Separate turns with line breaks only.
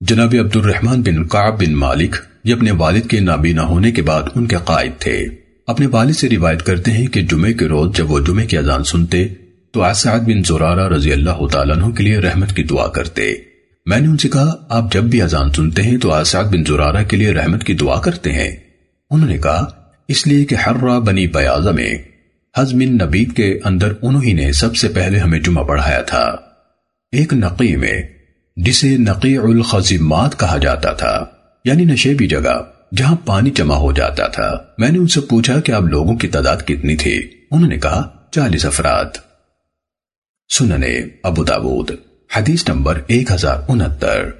جناب عبد الرحمن بن قعب بن مالک یہ اپنے والد کے نابینا ہونے کے بعد ان کے قائد تھے۔ اپنے والد سے روایت کرتے ہیں کہ جمعے کے روز جب وہ جمعے کی اذان سنتے، تو اسعد بن زرارہ رضی اللہ تعالیٰ عنہ کے لیے رحمت کی دعا کرتے۔ میں نے ان سے کہا، آپ جب بھی اذان سنتے ہیں تو اسعد بن زرارہ کے لیے رحمت کی دعا کرتے ہیں۔ انہوں نے کہا، اس لیے کہ حرہ بنی بیاضہ میں حزم نبید کے اندر انہوں ہی نے سب سے پہلے ہمیں جمعہ پڑھایا تھا۔ ایک نقی میں جسے نقیع الخزمات کہا جاتا تھا یعنی نشیبی جگہ، جہاں پانی جمع ہو جاتا تھا۔ میں نے ان سے پوچھا کہ آپ لوگوں کی تعداد کتنی تھی؟ انہوں نے کہا، چالیس افراد۔ سننے ابو داود، حدیث نمبر ایک ہزار انہتر۔